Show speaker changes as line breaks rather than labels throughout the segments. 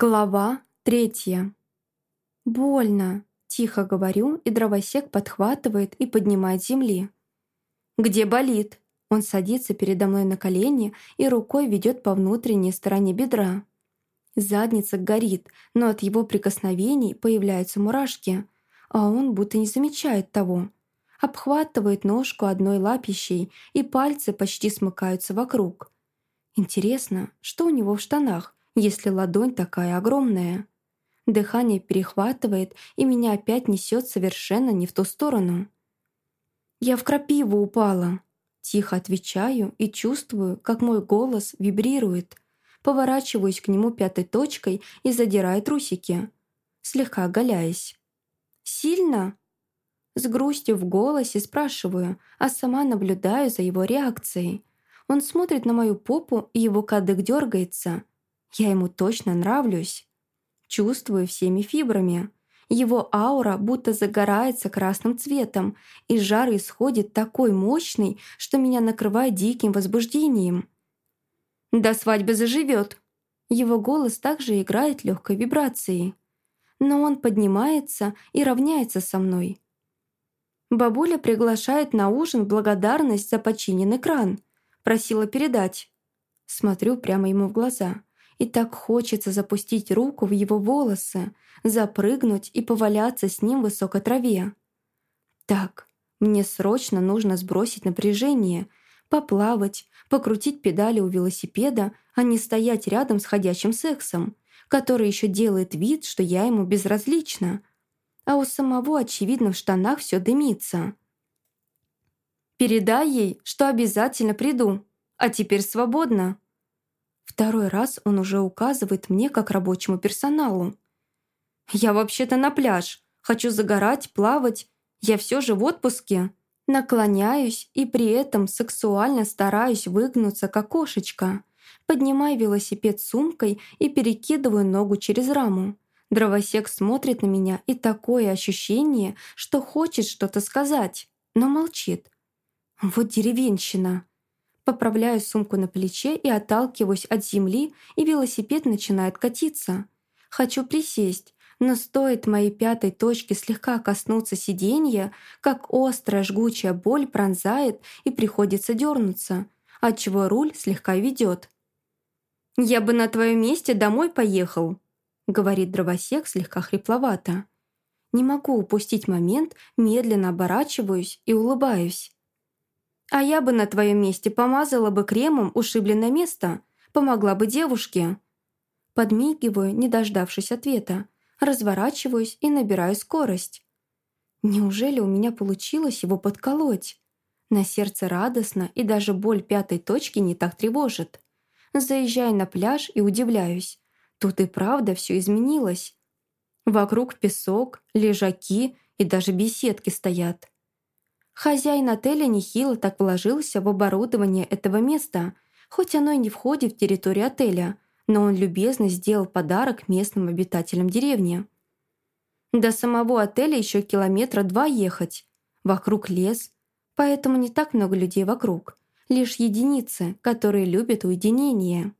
Глава третья. «Больно», — тихо говорю, и дровосек подхватывает и поднимает земли. «Где болит?» Он садится передо мной на колени и рукой ведет по внутренней стороне бедра. Задница горит, но от его прикосновений появляются мурашки, а он будто не замечает того. Обхватывает ножку одной лапищей, и пальцы почти смыкаются вокруг. Интересно, что у него в штанах? Если ладонь такая огромная. Дыхание перехватывает, и меня опять несет совершенно не в ту сторону. «Я в крапиву упала», — тихо отвечаю и чувствую, как мой голос вибрирует. Поворачиваюсь к нему пятой точкой и задираю трусики, слегка оголяясь. «Сильно?» С грустью в голосе спрашиваю, а сама наблюдаю за его реакцией. Он смотрит на мою попу, и его кадык дергается — я ему точно нравлюсь. Чувствую всеми фибрами. Его аура будто загорается красным цветом, и жар исходит такой мощный, что меня накрывает диким возбуждением. «До свадьбы заживет!» Его голос также играет легкой вибрацией. Но он поднимается и равняется со мной. Бабуля приглашает на ужин благодарность за починенный кран. Просила передать. Смотрю прямо ему в глаза. И так хочется запустить руку в его волосы, запрыгнуть и поваляться с ним в высокой траве. Так, мне срочно нужно сбросить напряжение, поплавать, покрутить педали у велосипеда, а не стоять рядом с ходячим сексом, который еще делает вид, что я ему безразлична. А у самого, очевидно, в штанах все дымится. «Передай ей, что обязательно приду, а теперь свободно», Второй раз он уже указывает мне как рабочему персоналу. «Я вообще-то на пляж. Хочу загорать, плавать. Я все же в отпуске». Наклоняюсь и при этом сексуально стараюсь выгнуться, как кошечка. Поднимаю велосипед сумкой и перекидываю ногу через раму. Дровосек смотрит на меня, и такое ощущение, что хочет что-то сказать, но молчит. Вот деревенщина. Поправляю сумку на плече и отталкиваюсь от земли, и велосипед начинает катиться. Хочу присесть, но стоит моей пятой точке слегка коснуться сиденья, как острая жгучая боль пронзает и приходится дернуться, отчего руль слегка ведет. «Я бы на твоем месте домой поехал», — говорит дровосек слегка хрипловато. Не могу упустить момент, медленно оборачиваюсь и улыбаюсь. А я бы на твоем месте помазала бы кремом ушибленное место, помогла бы девушке. Подмигиваю, не дождавшись ответа, разворачиваюсь и набираю скорость. Неужели у меня получилось его подколоть? На сердце радостно, и даже боль пятой точки не так тревожит. Заезжаю на пляж и удивляюсь. Тут и правда все изменилось. Вокруг песок, лежаки и даже беседки стоят. Хозяин отеля нехило так вложился в оборудование этого места, хоть оно и не входит в территорию отеля, но он любезно сделал подарок местным обитателям деревни. До самого отеля еще километра два ехать. Вокруг лес, поэтому не так много людей вокруг. Лишь единицы, которые любят уединение.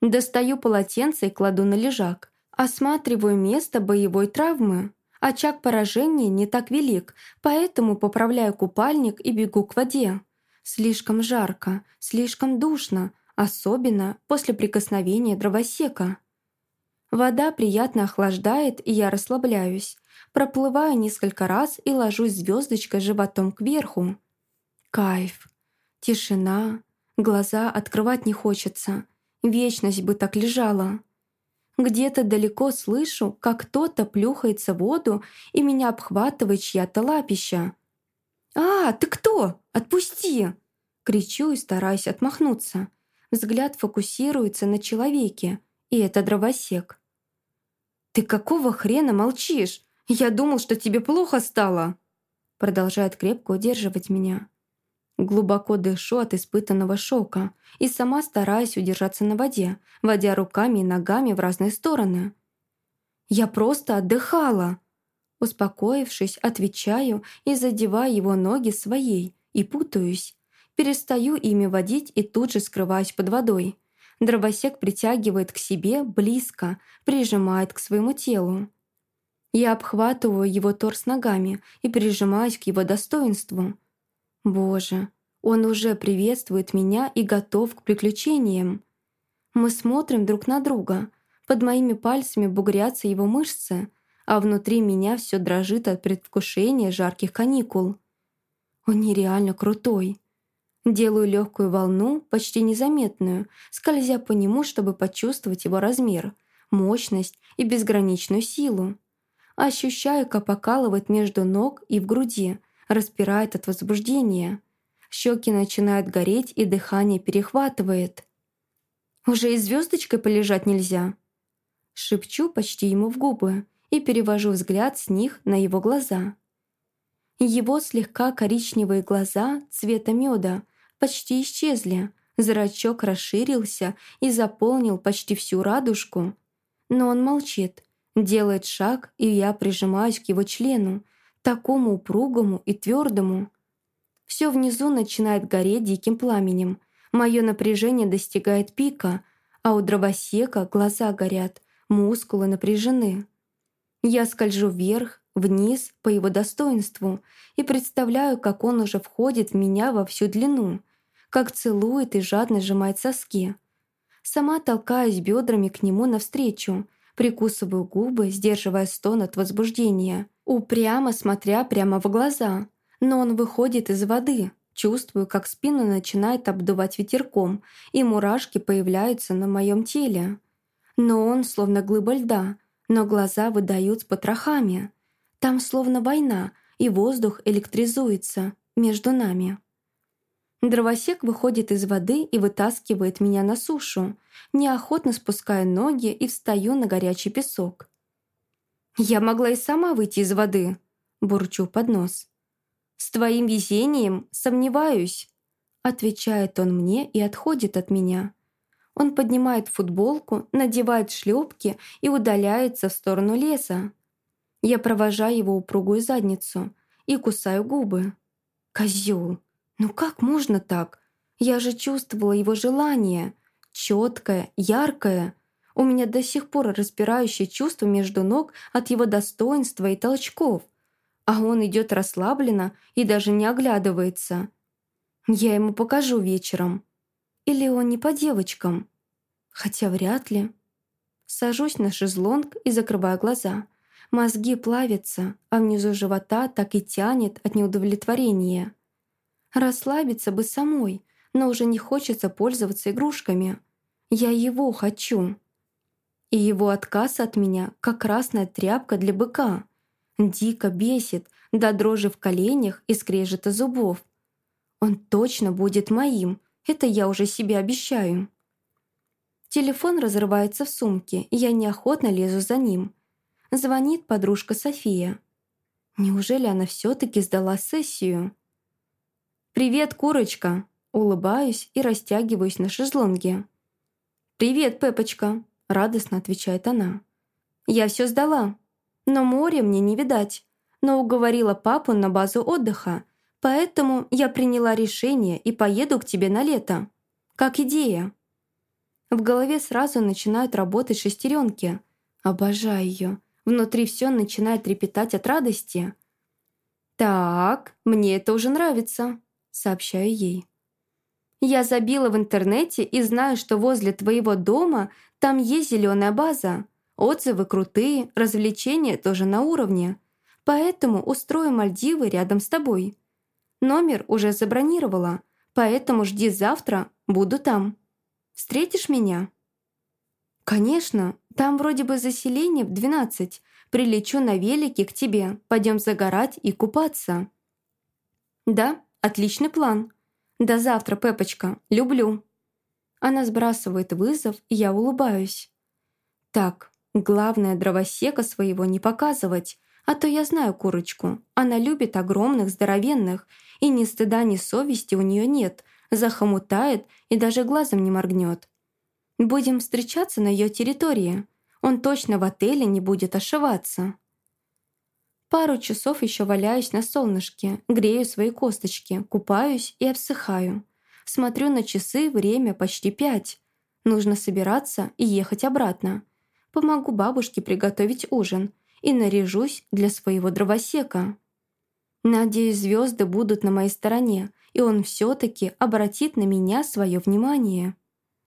Достаю полотенце и кладу на лежак. Осматриваю место боевой травмы. Очаг поражения не так велик, поэтому поправляю купальник и бегу к воде. Слишком жарко, слишком душно, особенно после прикосновения дровосека. Вода приятно охлаждает, и я расслабляюсь. Проплываю несколько раз и ложусь звездочкой животом кверху. Кайф. Тишина. Глаза открывать не хочется. Вечность бы так лежала. Где-то далеко слышу, как кто-то плюхается в воду, и меня обхватывает чья-то лапища. «А, ты кто? Отпусти!» Кричу и стараюсь отмахнуться. Взгляд фокусируется на человеке, и это дровосек. «Ты какого хрена молчишь? Я думал, что тебе плохо стало!» Продолжает крепко удерживать меня. Глубоко дышу от испытанного шока и сама стараюсь удержаться на воде, водя руками и ногами в разные стороны. «Я просто отдыхала!» Успокоившись, отвечаю и задеваю его ноги своей и путаюсь. Перестаю ими водить и тут же скрываюсь под водой. Дровосек притягивает к себе близко, прижимает к своему телу. Я обхватываю его торс ногами и прижимаюсь к его достоинству. Боже, он уже приветствует меня и готов к приключениям. Мы смотрим друг на друга. Под моими пальцами бугрятся его мышцы, а внутри меня все дрожит от предвкушения жарких каникул. Он нереально крутой. Делаю легкую волну, почти незаметную, скользя по нему, чтобы почувствовать его размер, мощность и безграничную силу. Ощущаю, как покалывает между ног и в груди, распирает от возбуждения. Щеки начинают гореть, и дыхание перехватывает. «Уже и звездочкой полежать нельзя?» Шепчу почти ему в губы и перевожу взгляд с них на его глаза. Его слегка коричневые глаза цвета меда почти исчезли, зрачок расширился и заполнил почти всю радужку. Но он молчит, Делает шаг, и я прижимаюсь к его члену, такому упругому и твердому. Все внизу начинает гореть диким пламенем. Мое напряжение достигает пика, а у дровосека глаза горят, мускулы напряжены. Я скольжу вверх, вниз по его достоинству и представляю, как он уже входит в меня во всю длину, как целует и жадно сжимает соски. Сама толкаюсь бедрами к нему навстречу, Прикусываю губы, сдерживая стон от возбуждения, упрямо смотря прямо в глаза. Но он выходит из воды. Чувствую, как спину начинает обдувать ветерком, и мурашки появляются на моем теле. Но он словно глыба льда, но глаза выдают с потрохами. Там словно война, и воздух электризуется между нами. Дровосек выходит из воды и вытаскивает меня на сушу, неохотно спуская ноги и встаю на горячий песок. «Я могла и сама выйти из воды», — бурчу под нос. «С твоим везением сомневаюсь», — отвечает он мне и отходит от меня. Он поднимает футболку, надевает шлепки и удаляется в сторону леса. Я провожаю его упругую задницу и кусаю губы. Козёл. Ну как можно так? Я же чувствовала его желание. Четкое, яркое. У меня до сих пор распирающее чувство между ног от его достоинства и толчков. А он идет расслабленно и даже не оглядывается. Я ему покажу вечером. Или он не по девочкам? Хотя вряд ли. Сажусь на шезлонг и закрываю глаза. Мозги плавятся, а внизу живота так и тянет от неудовлетворения. Расслабиться бы самой, но уже не хочется пользоваться игрушками. Я его хочу. И его отказ от меня, как красная тряпка для быка. Дико бесит, до дрожи в коленях и скрежета зубов. Он точно будет моим, это я уже себе обещаю. Телефон разрывается в сумке, и я неохотно лезу за ним. Звонит подружка София. Неужели она все таки сдала сессию? «Привет, курочка!» Улыбаюсь и растягиваюсь на шезлонге. «Привет, Пепочка!» — радостно отвечает она. «Я все сдала, но море мне не видать, но уговорила папу на базу отдыха, поэтому я приняла решение и поеду к тебе на лето. Как идея». В голове сразу начинают работать шестеренки. Обожаю ее. Внутри все начинает трепетать от радости. «Так, мне это уже нравится», сообщаю ей. «Я забила в интернете и знаю, что возле твоего дома там есть зеленая база. Отзывы крутые, развлечения тоже на уровне. Поэтому устрою Мальдивы рядом с тобой. Номер уже забронировала, поэтому жди завтра, буду там. Встретишь меня?» «Конечно, там вроде бы заселение в 12. Прилечу на велике к тебе, пойдем загорать и купаться». «Да, Отличный план. До завтра, Пепочка. Люблю. Она сбрасывает вызов, и я улыбаюсь. Так, главное дровосека своего не показывать, а то я знаю курочку. Она любит огромных, здоровенных, и ни стыда, ни совести у нее нет, захомутает и даже глазом не моргнет. Будем встречаться на ее территории. Он точно в отеле не будет ошиваться. Пару часов еще валяюсь на солнышке, грею свои косточки, купаюсь и обсыхаю. Смотрю на часы, время почти пять. Нужно собираться и ехать обратно. Помогу бабушке приготовить ужин и наряжусь для своего дровосека. Надеюсь, звезды будут на моей стороне, и он все-таки обратит на меня свое внимание.